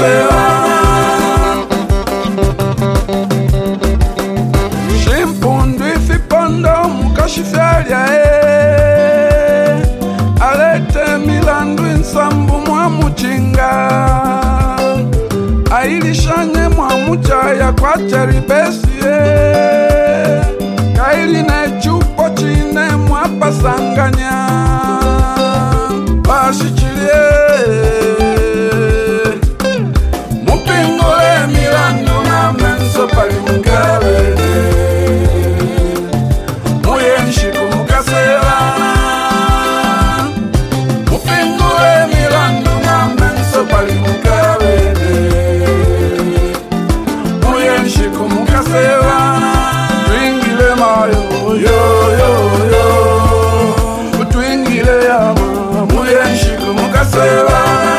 se va Jimpundu ifipando mukashifyalya e eh. Alete milandu insambu mwa muchinga. Ailishanye mwa muchaya kwa charibesi e eh. nunca se va.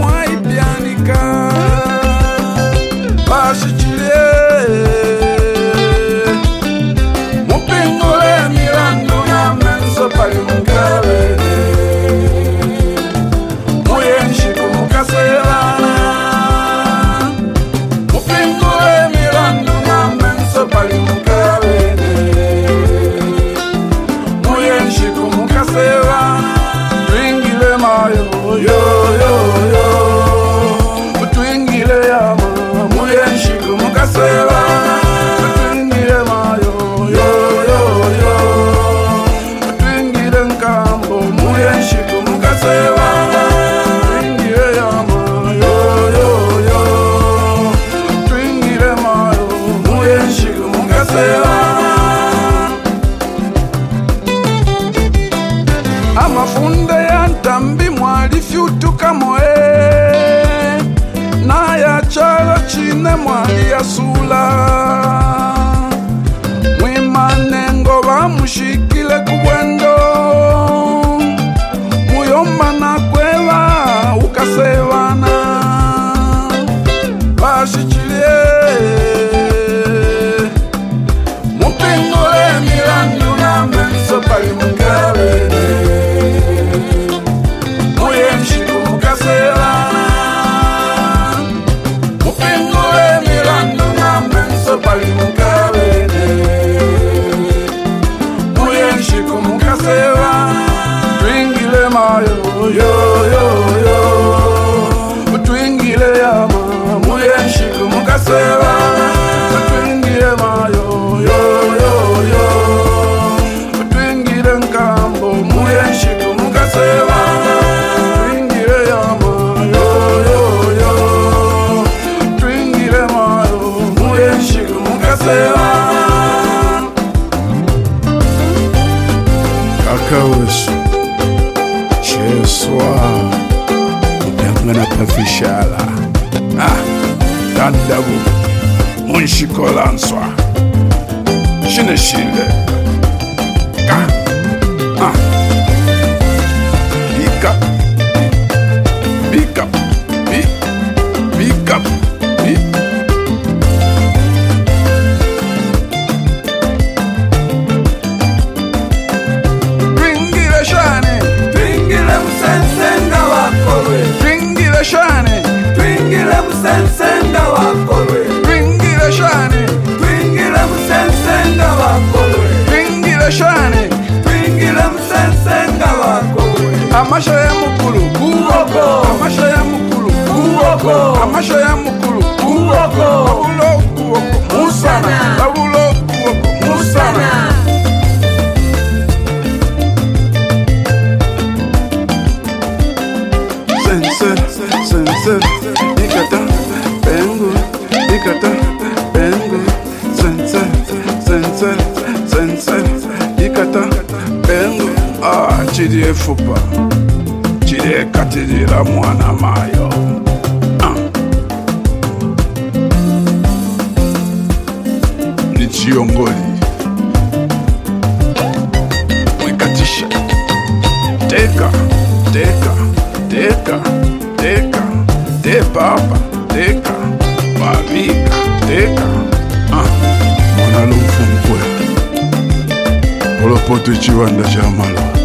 mwaipyanika mafunde ya ntambi mwalifyutuka moe na ya chalo chine mwali ya sula. coast Ce soir Udangana pafishala Ah, dandabu Unshikolansoa Cine și le amasho ya mukuru kuboko amasho ya mukuru kuboko amasho ya mukuru chidi efupa chidi ekatirira mwana mayo. Ah. ni chiyongoli. Wekatisha teka teka teka teka. Te papa teka. Wavika teka. Ah. mwana lufu mkwe olopoto chiwanda cha malwa